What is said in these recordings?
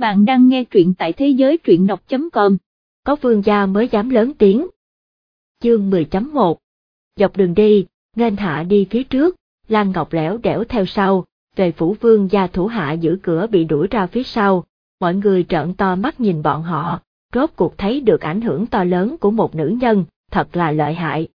Bạn đang nghe truyện tại thế giới truyện đọc.com. Có vương gia mới dám lớn tiếng. Chương 10.1 Dọc đường đi, nghênh hạ đi phía trước, Lan Ngọc lẻo đẻo theo sau, về phủ vương gia thủ hạ giữ cửa bị đuổi ra phía sau, mọi người trợn to mắt nhìn bọn họ, rốt cuộc thấy được ảnh hưởng to lớn của một nữ nhân, thật là lợi hại.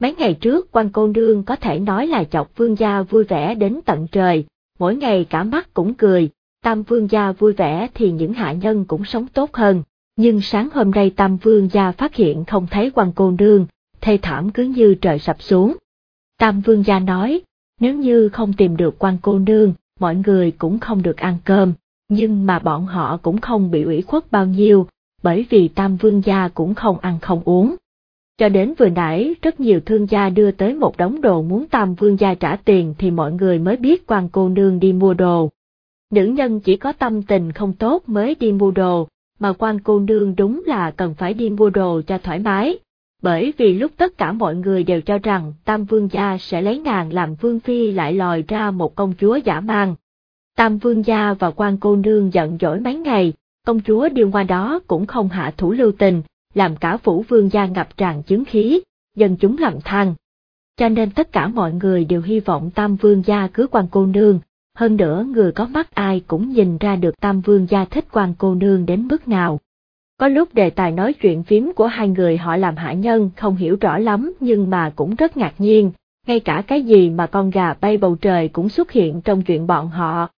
Mấy ngày trước quan cô nương có thể nói là chọc vương gia vui vẻ đến tận trời, mỗi ngày cả mắt cũng cười, Tam Vương gia vui vẻ thì những hạ nhân cũng sống tốt hơn, nhưng sáng hôm nay Tam Vương gia phát hiện không thấy quan cô nương, thê thảm cứ như trời sập xuống. Tam Vương gia nói, nếu như không tìm được quan cô nương, mọi người cũng không được ăn cơm, nhưng mà bọn họ cũng không bị ủy khuất bao nhiêu, bởi vì Tam Vương gia cũng không ăn không uống. Cho đến vừa nãy rất nhiều thương gia đưa tới một đống đồ muốn Tam Vương gia trả tiền thì mọi người mới biết quan cô nương đi mua đồ, Nữ nhân chỉ có tâm tình không tốt mới đi mua đồ, mà quan cô nương đúng là cần phải đi mua đồ cho thoải mái. Bởi vì lúc tất cả mọi người đều cho rằng Tam Vương gia sẽ lấy nàng làm Vương Phi lại lòi ra một công chúa giả mang. Tam Vương gia và quan cô nương giận dỗi mấy ngày, công chúa điêu qua đó cũng không hạ thủ lưu tình, làm cả phủ vương gia ngập tràn chứng khí, dân chúng lầm than. Cho nên tất cả mọi người đều hy vọng Tam Vương gia cứ quan cô nương, hơn nữa người có mắt ai cũng nhìn ra được Tam Vương gia thích quan cô nương đến mức nào. Có lúc đề tài nói chuyện phím của hai người họ làm hạ nhân không hiểu rõ lắm nhưng mà cũng rất ngạc nhiên, ngay cả cái gì mà con gà bay bầu trời cũng xuất hiện trong chuyện bọn họ.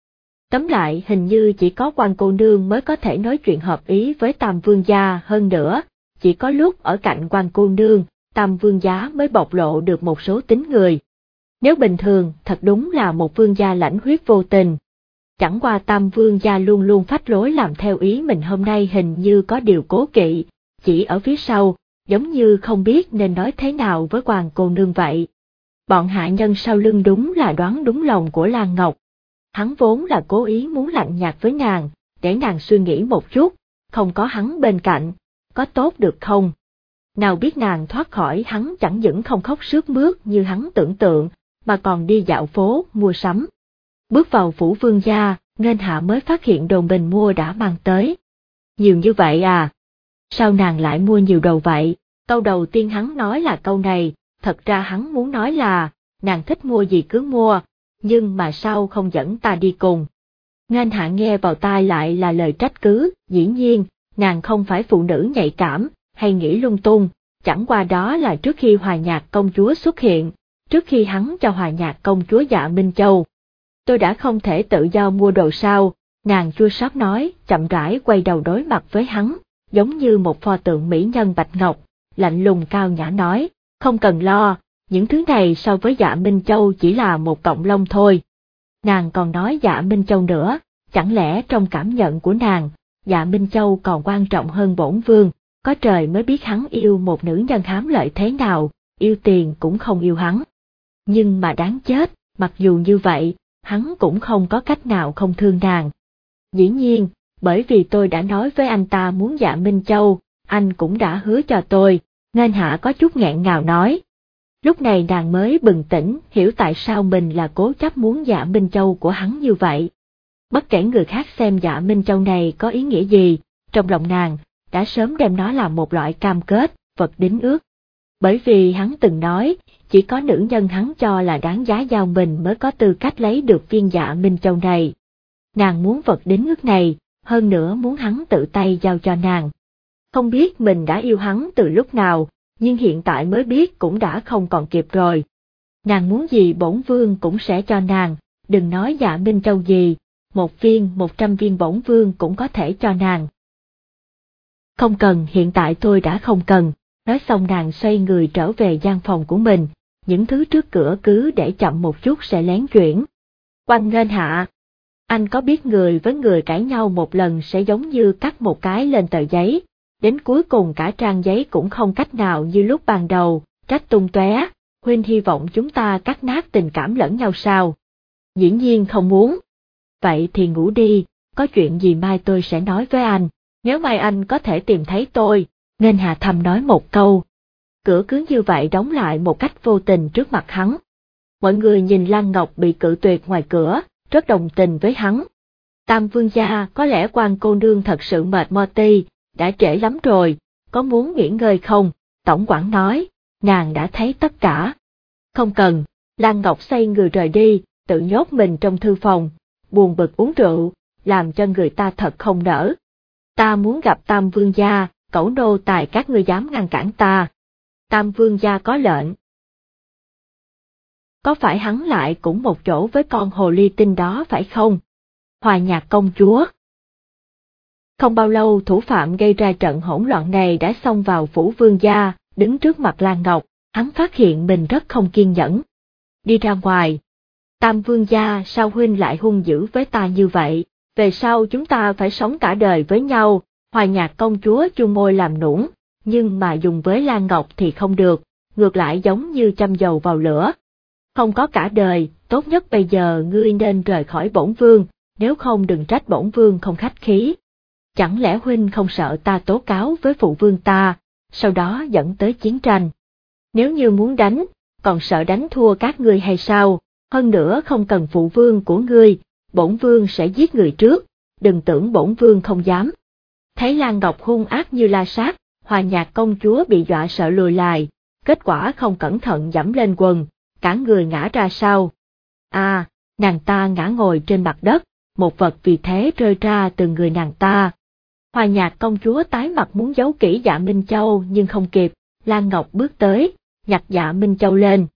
Tấm lại hình như chỉ có quan cô nương mới có thể nói chuyện hợp ý với Tam Vương gia hơn nữa, chỉ có lúc ở cạnh quan cô nương, Tam Vương giá mới bộc lộ được một số tính người. Nếu bình thường, thật đúng là một vương gia lãnh huyết vô tình. Chẳng qua tam vương gia luôn luôn phách lối làm theo ý mình hôm nay hình như có điều cố kỵ, chỉ ở phía sau, giống như không biết nên nói thế nào với hoàng cô nương vậy. Bọn hạ nhân sau lưng đúng là đoán đúng lòng của Lan Ngọc. Hắn vốn là cố ý muốn lạnh nhạt với nàng, để nàng suy nghĩ một chút, không có hắn bên cạnh, có tốt được không? Nào biết nàng thoát khỏi hắn chẳng những không khóc sướt mướt như hắn tưởng tượng, mà còn đi dạo phố, mua sắm. Bước vào phủ vương gia, nên hạ mới phát hiện đồ mình mua đã mang tới. Nhiều như vậy à? Sao nàng lại mua nhiều đồ vậy? Câu đầu tiên hắn nói là câu này, thật ra hắn muốn nói là, nàng thích mua gì cứ mua, nhưng mà sao không dẫn ta đi cùng. Ngân hạ nghe vào tai lại là lời trách cứ, dĩ nhiên, nàng không phải phụ nữ nhạy cảm, hay nghĩ lung tung, chẳng qua đó là trước khi hòa nhạc công chúa xuất hiện, trước khi hắn cho hòa nhạc công chúa dạ Minh Châu. Tôi đã không thể tự do mua đồ sao, nàng chua sót nói, chậm rãi quay đầu đối mặt với hắn, giống như một pho tượng mỹ nhân bạch ngọc, lạnh lùng cao nhã nói, không cần lo, những thứ này so với dạ Minh Châu chỉ là một cộng lông thôi. Nàng còn nói dạ Minh Châu nữa, chẳng lẽ trong cảm nhận của nàng, dạ Minh Châu còn quan trọng hơn bổn vương, có trời mới biết hắn yêu một nữ nhân hám lợi thế nào, yêu tiền cũng không yêu hắn nhưng mà đáng chết, mặc dù như vậy, hắn cũng không có cách nào không thương nàng. Dĩ nhiên, bởi vì tôi đã nói với anh ta muốn dạ Minh Châu, anh cũng đã hứa cho tôi, nên hạ có chút nghẹn ngào nói. Lúc này nàng mới bừng tỉnh, hiểu tại sao mình là cố chấp muốn dạ Minh Châu của hắn như vậy. Bất kể người khác xem dạ Minh Châu này có ý nghĩa gì, trong lòng nàng, đã sớm đem nó làm một loại cam kết, vật đính ước. Bởi vì hắn từng nói, chỉ có nữ nhân hắn cho là đáng giá giao mình mới có tư cách lấy được viên dạ Minh Châu này. Nàng muốn vật đến ước này, hơn nữa muốn hắn tự tay giao cho nàng. Không biết mình đã yêu hắn từ lúc nào, nhưng hiện tại mới biết cũng đã không còn kịp rồi. Nàng muốn gì bổn vương cũng sẽ cho nàng, đừng nói dạ Minh Châu gì, một viên một trăm viên bổn vương cũng có thể cho nàng. Không cần hiện tại tôi đã không cần, nói xong nàng xoay người trở về gian phòng của mình, những thứ trước cửa cứ để chậm một chút sẽ lén chuyển. Quanh nghênh hạ, anh có biết người với người cãi nhau một lần sẽ giống như cắt một cái lên tờ giấy, đến cuối cùng cả trang giấy cũng không cách nào như lúc ban đầu, trách tung tóe. Huynh hy vọng chúng ta cắt nát tình cảm lẫn nhau sao? Dĩ nhiên không muốn. Vậy thì ngủ đi, có chuyện gì mai tôi sẽ nói với anh, nếu mai anh có thể tìm thấy tôi, nên Hà Thầm nói một câu, cửa cứ như vậy đóng lại một cách vô tình trước mặt hắn. Mọi người nhìn Lan Ngọc bị cự tuyệt ngoài cửa, rất đồng tình với hắn. Tam vương gia có lẽ quan cô nương thật sự mệt mò ti, đã trễ lắm rồi, có muốn nghỉ ngơi không? Tổng quản nói, nàng đã thấy tất cả. Không cần, Lan Ngọc xoay người rời đi, tự nhốt mình trong thư phòng, buồn bực uống rượu, làm cho người ta thật không nở. Ta muốn gặp Tam Vương gia, cẩu nô tài các ngươi dám ngăn cản ta. Tam Vương gia có lệnh. Có phải hắn lại cũng một chỗ với con hồ ly tinh đó phải không? Hòa nhạc công chúa. Không bao lâu thủ phạm gây ra trận hỗn loạn này đã xông vào phủ vương gia, đứng trước mặt Lan Ngọc, hắn phát hiện mình rất không kiên nhẫn. Đi ra ngoài. Tam vương gia sao huynh lại hung dữ với ta như vậy, về sau chúng ta phải sống cả đời với nhau, hòa nhạc công chúa chung môi làm nũng, nhưng mà dùng với Lan Ngọc thì không được, ngược lại giống như châm dầu vào lửa. Không có cả đời, tốt nhất bây giờ ngươi nên rời khỏi bổn vương, nếu không đừng trách bổn vương không khách khí. Chẳng lẽ huynh không sợ ta tố cáo với phụ vương ta, sau đó dẫn tới chiến tranh? Nếu như muốn đánh, còn sợ đánh thua các ngươi hay sao? Hơn nữa không cần phụ vương của ngươi, bổn vương sẽ giết người trước, đừng tưởng bổn vương không dám. Thấy Lan Ngọc hung ác như la sát, hòa nhạc công chúa bị dọa sợ lùi lại, kết quả không cẩn thận dẫm lên quần, cả người ngã ra sau. À, nàng ta ngã ngồi trên mặt đất, một vật vì thế rơi ra từ người nàng ta. Hòa nhạc công chúa tái mặt muốn giấu kỹ dạ Minh Châu nhưng không kịp, Lan Ngọc bước tới, nhặt dạ Minh Châu lên.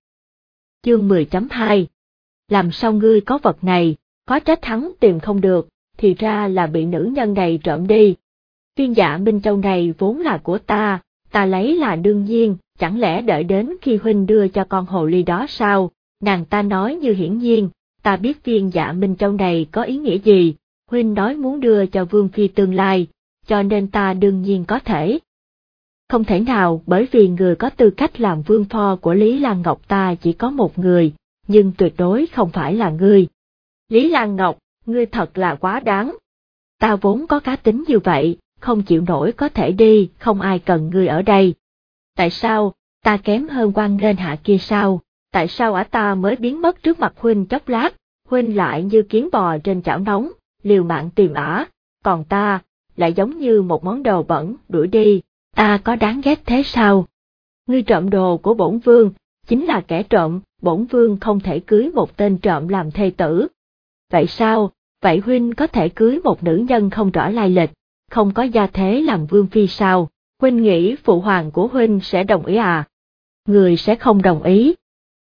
Chương 10.2 Làm sao ngươi có vật này, có trách hắn tìm không được, thì ra là bị nữ nhân này trộm đi. Viên giả Minh Châu này vốn là của ta, ta lấy là đương nhiên, chẳng lẽ đợi đến khi huynh đưa cho con hồ ly đó sao, nàng ta nói như hiển nhiên, ta biết viên dạ Minh Châu này có ý nghĩa gì, huynh nói muốn đưa cho Vương Phi tương lai, cho nên ta đương nhiên có thể. Không thể nào bởi vì người có tư cách làm vương pho của Lý Lan Ngọc ta chỉ có một người, nhưng tuyệt đối không phải là ngươi. Lý Lan Ngọc, ngươi thật là quá đáng. Ta vốn có cá tính như vậy, không chịu nổi có thể đi, không ai cần ngươi ở đây. Tại sao, ta kém hơn quan nên hạ kia sao, tại sao ả ta mới biến mất trước mặt huynh chốc lát, huynh lại như kiến bò trên chảo nóng, liều mạng tìm ả, còn ta, lại giống như một món đồ bẩn, đuổi đi, ta có đáng ghét thế sao? Ngươi trộm đồ của bổn vương, chính là kẻ trộm, bổn vương không thể cưới một tên trộm làm thê tử. Vậy sao, vậy huynh có thể cưới một nữ nhân không rõ lai lịch, không có gia thế làm vương phi sao, huynh nghĩ phụ hoàng của huynh sẽ đồng ý à? Người sẽ không đồng ý.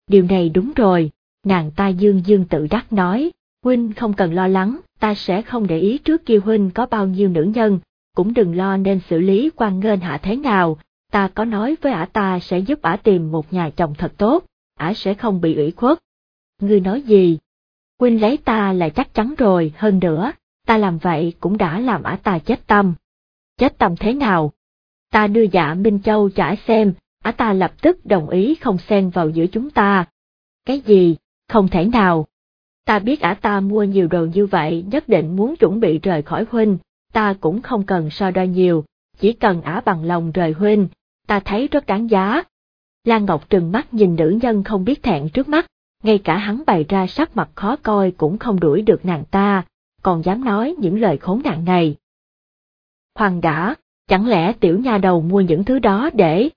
Điều này đúng rồi, nàng ta dương dương tự đắc nói, huynh không cần lo lắng, ta sẽ không để ý trước kia huynh có bao nhiêu nữ nhân, cũng đừng lo nên xử lý quan nghênh hạ thế nào, ta có nói với ả ta sẽ giúp ả tìm một nhà chồng thật tốt, ả sẽ không bị ủy khuất. Ngươi nói gì? Huynh lấy ta là chắc chắn rồi, hơn nữa, ta làm vậy cũng đã làm ả ta chết tâm. Chết tâm thế nào? Ta đưa dạ Minh Châu cho ả xem, ả ta lập tức đồng ý không xen vào giữa chúng ta. Cái gì? Không thể nào. Ta biết ả ta mua nhiều đồ như vậy nhất định muốn chuẩn bị rời khỏi huynh, ta cũng không cần so đo nhiều, chỉ cần ả bằng lòng rời huynh, ta thấy rất đáng giá. Lan Ngọc trừng mắt nhìn nữ nhân không biết thẹn trước mắt, ngay cả hắn bày ra sắc mặt khó coi cũng không đuổi được nàng ta, còn dám nói những lời khốn nạn này. Hoàng đã, chẳng lẽ tiểu nha đầu mua những thứ đó để...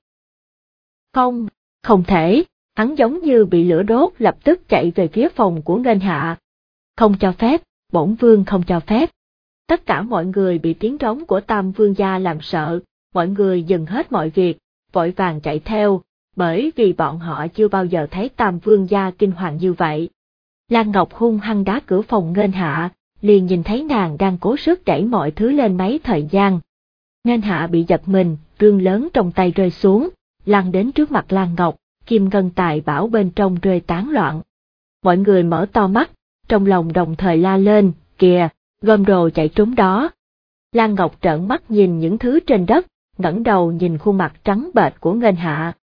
Không, không thể, hắn giống như bị lửa đốt lập tức chạy về phía phòng của ngân hạ. Không cho phép, bổn vương không cho phép. Tất cả mọi người bị tiếng trống của tam vương gia làm sợ, mọi người dừng hết mọi việc, vội vàng chạy theo, bởi vì bọn họ chưa bao giờ thấy tam vương gia kinh hoàng như vậy. Lan Ngọc hung hăng đá cửa phòng ngân hạ, liền nhìn thấy nàng đang cố sức đẩy mọi thứ lên máy thời gian. Ngân hạ bị giật mình, rương lớn trong tay rơi xuống, lăn đến trước mặt Lan Ngọc, kim ngân tài bảo bên trong rơi tán loạn. Mọi người mở to mắt, trong lòng đồng thời la lên, kìa, gom đồ chạy trốn đó. Lan Ngọc trợn mắt nhìn những thứ trên đất, ngẩng đầu nhìn khuôn mặt trắng bệch của Ngân Hạ.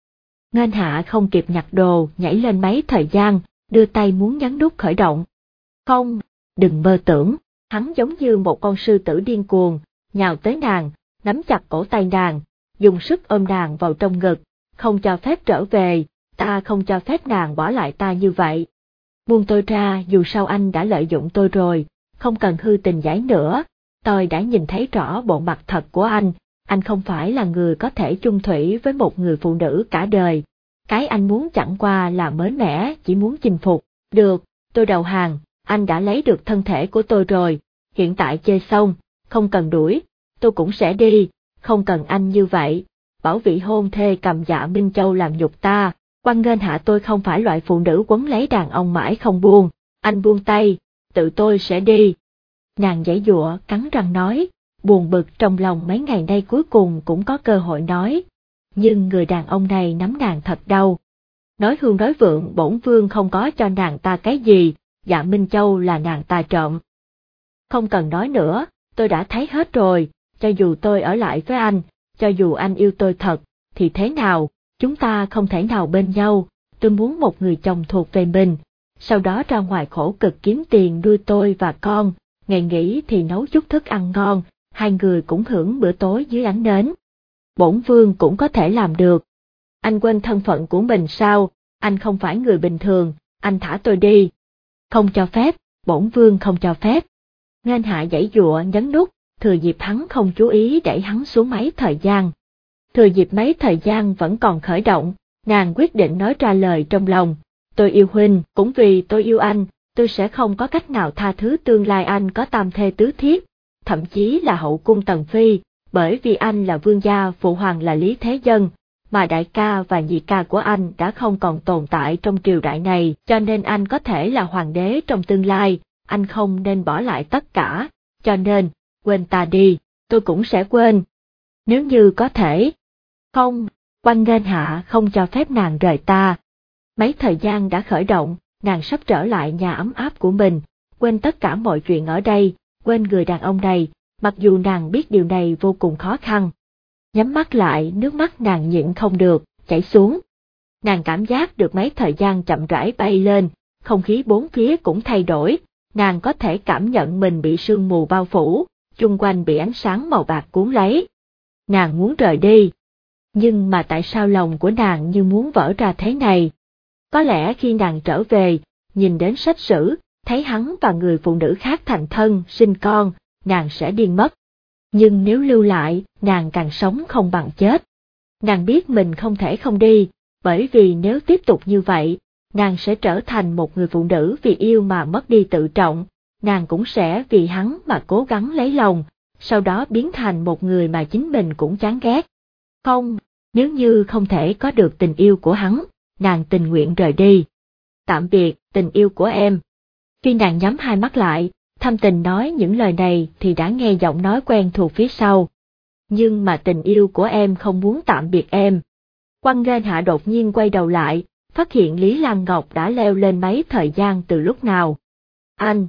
Ngân Hạ không kịp nhặt đồ, nhảy lên máy thời gian, đưa tay muốn nhấn nút khởi động. Không, đừng mơ tưởng, hắn giống như một con sư tử điên cuồng, nhào tới nàng, nắm chặt cổ tay nàng, dùng sức ôm nàng vào trong ngực, không cho phép trở về, ta không cho phép nàng bỏ lại ta như vậy. Buông tôi ra dù sao anh đã lợi dụng tôi rồi, không cần hư tình giải nữa, tôi đã nhìn thấy rõ bộ mặt thật của anh, anh không phải là người có thể chung thủy với một người phụ nữ cả đời. Cái anh muốn chẳng qua là mới mẻ, chỉ muốn chinh phục. Được, tôi đầu hàng, anh đã lấy được thân thể của tôi rồi, hiện tại chơi xong, không cần đuổi, tôi cũng sẽ đi, không cần anh như vậy. Bảo vị hôn thê cầm dạ Minh Châu làm nhục ta, quan ngên hạ tôi không phải loại phụ nữ quấn lấy đàn ông mãi không buông, anh buông tay, tự tôi sẽ đi. Nàng giải dụa, cắn răng nói, buồn bực trong lòng mấy ngày nay cuối cùng cũng có cơ hội nói. Nhưng người đàn ông này nắm nàng thật đau. Nói hương nói vượng bổn vương không có cho nàng ta cái gì, dạ Minh Châu là nàng ta trộm. Không cần nói nữa, tôi đã thấy hết rồi, cho dù tôi ở lại với anh, cho dù anh yêu tôi thật, thì thế nào, chúng ta không thể nào bên nhau, tôi muốn một người chồng thuộc về mình, sau đó ra ngoài khổ cực kiếm tiền nuôi tôi và con, ngày nghỉ thì nấu chút thức ăn ngon, hai người cũng hưởng bữa tối dưới ánh nến. Bổn vương cũng có thể làm được. Anh quên thân phận của mình sao, anh không phải người bình thường, anh thả tôi đi. Không cho phép, bổn vương không cho phép. Ngân hạ dãy dụa nhấn nút, thừa dịp hắn không chú ý đẩy hắn xuống máy thời gian. Thừa dịp mấy thời gian vẫn còn khởi động, nàng quyết định nói ra lời trong lòng. Tôi yêu huynh, cũng vì tôi yêu anh, tôi sẽ không có cách nào tha thứ tương lai anh có tam thê tứ thiết, thậm chí là hậu cung tần phi, bởi vì anh là vương gia phụ hoàng là lý thế dân, mà đại ca và nhị ca của anh đã không còn tồn tại trong triều đại này, cho nên anh có thể là hoàng đế trong tương lai, anh không nên bỏ lại tất cả, cho nên, quên ta đi, tôi cũng sẽ quên. Nếu như có thể. Không, quan nghênh hạ không cho phép nàng rời ta. Mấy thời gian đã khởi động, nàng sắp trở lại nhà ấm áp của mình, quên tất cả mọi chuyện ở đây, quên người đàn ông này, mặc dù nàng biết điều này vô cùng khó khăn. Nhắm mắt lại, nước mắt nàng nhịn không được, chảy xuống. Nàng cảm giác được mấy thời gian chậm rãi bay lên, không khí bốn phía cũng thay đổi, nàng có thể cảm nhận mình bị sương mù bao phủ, chung quanh bị ánh sáng màu bạc cuốn lấy. Nàng muốn rời đi. Nhưng mà tại sao lòng của nàng như muốn vỡ ra thế này? Có lẽ khi nàng trở về, nhìn đến sách sử, thấy hắn và người phụ nữ khác thành thân, sinh con, nàng sẽ điên mất. Nhưng nếu lưu lại, nàng càng sống không bằng chết. Nàng biết mình không thể không đi, bởi vì nếu tiếp tục như vậy, nàng sẽ trở thành một người phụ nữ vì yêu mà mất đi tự trọng, nàng cũng sẽ vì hắn mà cố gắng lấy lòng, sau đó biến thành một người mà chính mình cũng chán ghét. Không, nếu như không thể có được tình yêu của hắn, nàng tình nguyện rời đi. Tạm biệt, tình yêu của em. Khi nàng nhắm hai mắt lại, thâm tình nói những lời này thì đã nghe giọng nói quen thuộc phía sau. Nhưng mà tình yêu của em không muốn tạm biệt em. Quăng nghênh hạ đột nhiên quay đầu lại, phát hiện Lý Lan Ngọc đã leo lên máy thời gian từ lúc nào. Anh!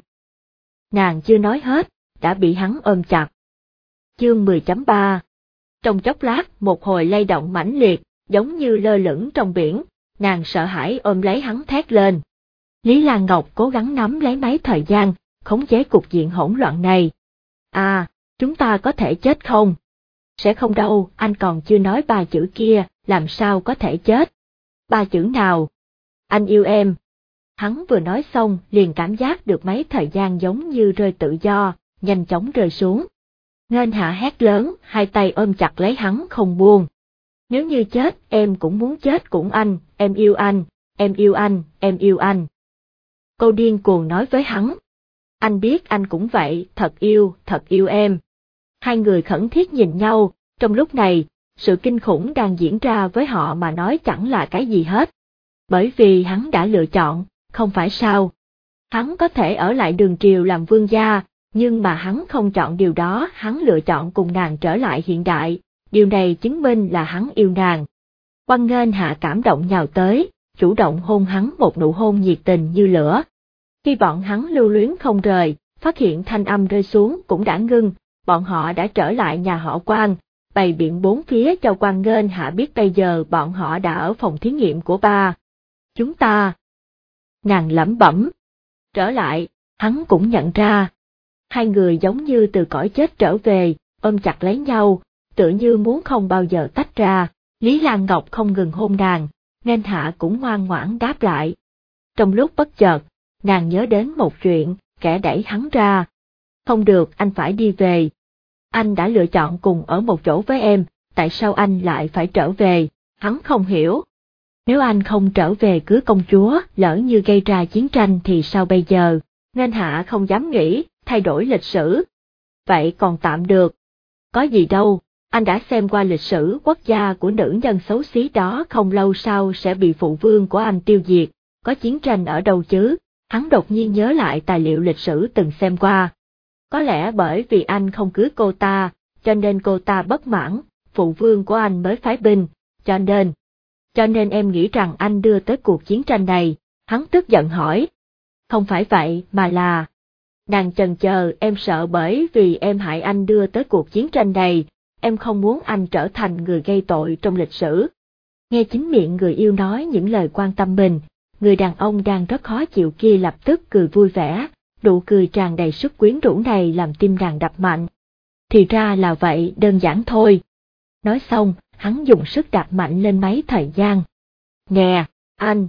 Nàng chưa nói hết, đã bị hắn ôm chặt. Chương 10.3 Trong chốc lát, một hồi lay động mãnh liệt, giống như lơ lửng trong biển, nàng sợ hãi ôm lấy hắn thét lên. Lý Lan Ngọc cố gắng nắm lấy máy thời gian, khống chế cục diện hỗn loạn này. À, chúng ta có thể chết không? Sẽ không đâu, anh còn chưa nói ba chữ kia, làm sao có thể chết? Ba chữ nào? Anh yêu em. Hắn vừa nói xong liền cảm giác được mấy thời gian giống như rơi tự do, nhanh chóng rơi xuống. Ngân hạ hét lớn, hai tay ôm chặt lấy hắn không buông. Nếu như chết, em cũng muốn chết cũng anh, em yêu anh, em yêu anh, em yêu anh. Cô điên cuồng nói với hắn. Anh biết anh cũng vậy, thật yêu, thật yêu em. Hai người khẩn thiết nhìn nhau, trong lúc này, sự kinh khủng đang diễn ra với họ mà nói chẳng là cái gì hết. Bởi vì hắn đã lựa chọn, không phải sao. Hắn có thể ở lại đường triều làm vương gia, nhưng mà hắn không chọn điều đó, hắn lựa chọn cùng nàng trở lại hiện đại, điều này chứng minh là hắn yêu nàng. Quan Ngên hạ cảm động nhào tới, chủ động hôn hắn một nụ hôn nhiệt tình như lửa. Khi bọn hắn lưu luyến không rời, phát hiện thanh âm rơi xuống cũng đã ngưng, bọn họ đã trở lại nhà họ quan, bày biện bốn phía cho quan ngên hạ biết bây giờ bọn họ đã ở phòng thí nghiệm của ba. Chúng ta. Nàng lẩm bẩm. Trở lại, hắn cũng nhận ra. Hai người giống như từ cõi chết trở về, ôm chặt lấy nhau, tựa như muốn không bao giờ tách ra. Lý Lan Ngọc không ngừng hôn nàng, nên hạ cũng ngoan ngoãn đáp lại. Trong lúc bất chợt, nàng nhớ đến một chuyện, kẻ đẩy hắn ra, Không được, anh phải đi về. Anh đã lựa chọn cùng ở một chỗ với em, tại sao anh lại phải trở về? Hắn không hiểu. Nếu anh không trở về cưới công chúa, lỡ như gây ra chiến tranh thì sao bây giờ? Nên hạ không dám nghĩ, thay đổi lịch sử. Vậy còn tạm được. Có gì đâu, anh đã xem qua lịch sử quốc gia của nữ nhân xấu xí đó không lâu sau sẽ bị phụ vương của anh tiêu diệt, có chiến tranh ở đâu chứ, hắn đột nhiên nhớ lại tài liệu lịch sử từng xem qua. Có lẽ bởi vì anh không cưới cô ta, cho nên cô ta bất mãn, phụ vương của anh mới phái binh, cho nên, cho nên em nghĩ rằng anh đưa tới cuộc chiến tranh này, hắn tức giận hỏi. Không phải vậy mà là, nàng trần chờ em sợ bởi vì em hại anh đưa tới cuộc chiến tranh này, em không muốn anh trở thành người gây tội trong lịch sử. Nghe chính miệng người yêu nói những lời quan tâm mình, người đàn ông đang rất khó chịu kia lập tức cười vui vẻ, đủ cười tràn đầy sức quyến rũ này làm tim nàng đập mạnh. Thì ra là vậy, đơn giản thôi. Nói xong, hắn dùng sức đạp mạnh lên máy thời gian. Nè, anh!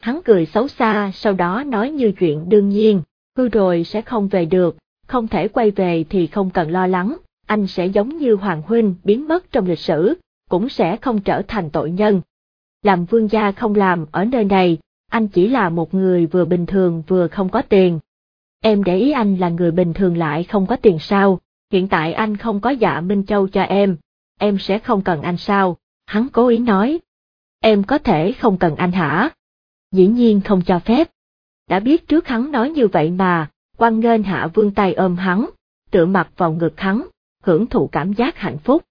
Hắn cười xấu xa, sau đó nói như chuyện đương nhiên, hư rồi sẽ không về được, không thể quay về thì không cần lo lắng, anh sẽ giống như Hoàng Huynh biến mất trong lịch sử, cũng sẽ không trở thành tội nhân. Làm vương gia không làm ở nơi này, anh chỉ là một người vừa bình thường vừa không có tiền. Em để ý anh là người bình thường lại không có tiền sao, hiện tại anh không có dạ Minh Châu cho em, em sẽ không cần anh sao, hắn cố ý nói. Em có thể không cần anh hả? Dĩ nhiên không cho phép. Đã biết trước hắn nói như vậy mà, quan nghênh hạ vương tay ôm hắn, tựa mặt vào ngực hắn, hưởng thụ cảm giác hạnh phúc.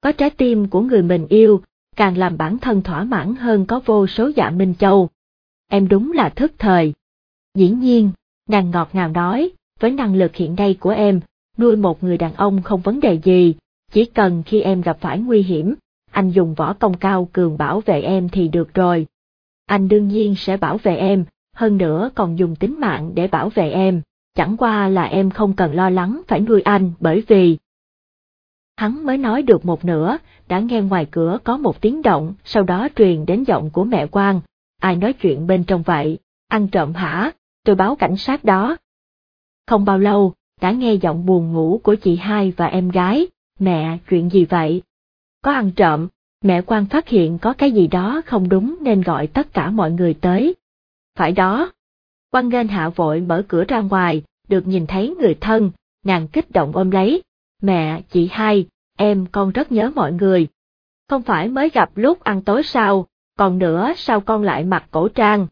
Có trái tim của người mình yêu, càng làm bản thân thỏa mãn hơn có vô số dạ Minh Châu. Em đúng là thức thời. Dĩ nhiên, nàng ngọt ngào nói, với năng lực hiện nay của em, nuôi một người đàn ông không vấn đề gì, chỉ cần khi em gặp phải nguy hiểm, anh dùng võ công cao cường bảo vệ em thì được rồi. Anh đương nhiên sẽ bảo vệ em, hơn nữa còn dùng tính mạng để bảo vệ em, chẳng qua là em không cần lo lắng phải nuôi anh bởi vì Hắn mới nói được một nửa, đã nghe ngoài cửa có một tiếng động, sau đó truyền đến giọng của mẹ quan. Ai nói chuyện bên trong vậy? Ăn trộm hả? Tôi báo cảnh sát đó. Không bao lâu, đã nghe giọng buồn ngủ của chị hai và em gái. Mẹ, chuyện gì vậy? Có ăn trộm, mẹ quan phát hiện có cái gì đó không đúng nên gọi tất cả mọi người tới. Phải đó. Quan nghênh hạ vội mở cửa ra ngoài, được nhìn thấy người thân, nàng kích động ôm lấy, mẹ, chị hai, em con rất nhớ mọi người. Không phải mới gặp lúc ăn tối sao, còn nữa sao con lại mặc cổ trang.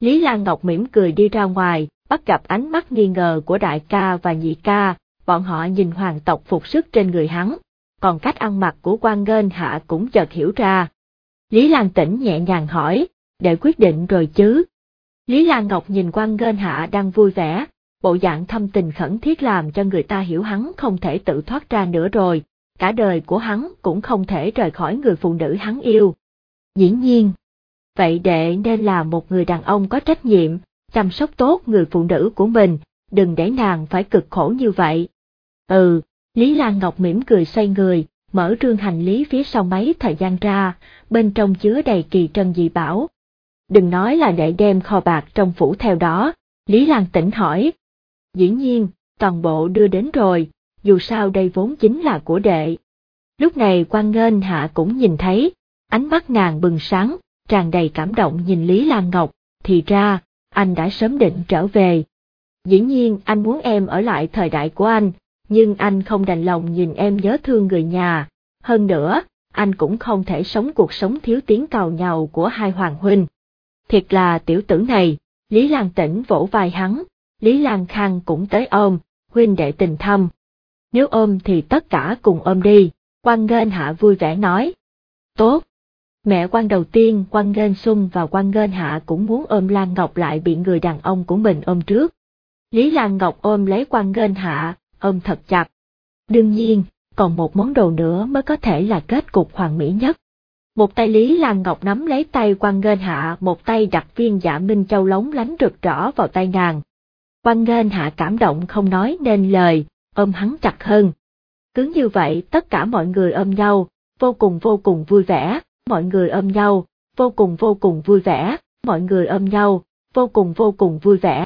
Lý Lan Ngọc mỉm cười đi ra ngoài, bắt gặp ánh mắt nghi ngờ của đại ca và nhị ca, bọn họ nhìn hoàng tộc phục sức trên người hắn, còn cách ăn mặc của quan ngên hạ cũng chợt hiểu ra. Lý Lan tỉnh nhẹ nhàng hỏi, để quyết định rồi chứ. Lý Lan Ngọc nhìn quan ngên hạ đang vui vẻ, bộ dạng thâm tình khẩn thiết làm cho người ta hiểu hắn không thể tự thoát ra nữa rồi, cả đời của hắn cũng không thể rời khỏi người phụ nữ hắn yêu. Dĩ nhiên, vậy đệ nên là một người đàn ông có trách nhiệm, chăm sóc tốt người phụ nữ của mình, đừng để nàng phải cực khổ như vậy. Ừ, Lý Lan Ngọc mỉm cười xoay người, mở trương hành lý phía sau máy thời gian ra, bên trong chứa đầy kỳ trân dị bảo. Đừng nói là đệ đem kho bạc trong phủ theo đó, Lý Lan tỉnh hỏi, Dĩ nhiên, toàn bộ đưa đến rồi, dù sao đây vốn chính là của đệ. Lúc này quan nghênh hạ cũng nhìn thấy, ánh mắt nàng bừng sáng, tràn đầy cảm động nhìn Lý Lan Ngọc, thì ra, anh đã sớm định trở về. Dĩ nhiên anh muốn em ở lại thời đại của anh, nhưng anh không đành lòng nhìn em nhớ thương người nhà. Hơn nữa, anh cũng không thể sống cuộc sống thiếu tiếng cào nhau của hai hoàng huynh. Thiệt là tiểu tử này, Lý Lan Tĩnh vỗ vai hắn, Lý Lan Khang cũng tới ôm, huynh đệ tình thâm. Nếu ôm thì tất cả cùng ôm đi, quan nghênh hạ vui vẻ nói. Tốt. Mẹ quan đầu tiên quan nghênh Xuân và quan nghênh hạ cũng muốn ôm Lan Ngọc lại bị người đàn ông của mình ôm trước. Lý Lan Ngọc ôm lấy quan nghênh hạ, ôm thật chặt. Đương nhiên, còn một món đồ nữa mới có thể là kết cục hoàn mỹ nhất. Một tay Lý Lan Ngọc nắm lấy tay quan nghênh hạ, một tay đặt viên dạ Minh Châu lóng lánh rực rõ vào tay nàng, Quan nghênh hạ cảm động không nói nên lời, ôm hắn chặt hơn. Cứ như vậy tất cả mọi người ôm nhau, vô cùng vô cùng vui vẻ, mọi người ôm nhau, vô cùng vô cùng vui vẻ, mọi người ôm nhau, vô cùng vô cùng vui vẻ.